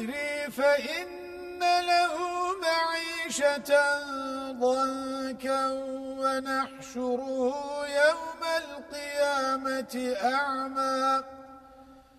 ذكري فإن له معيشة ضنكا ونحشره يوم القيامة أعمى.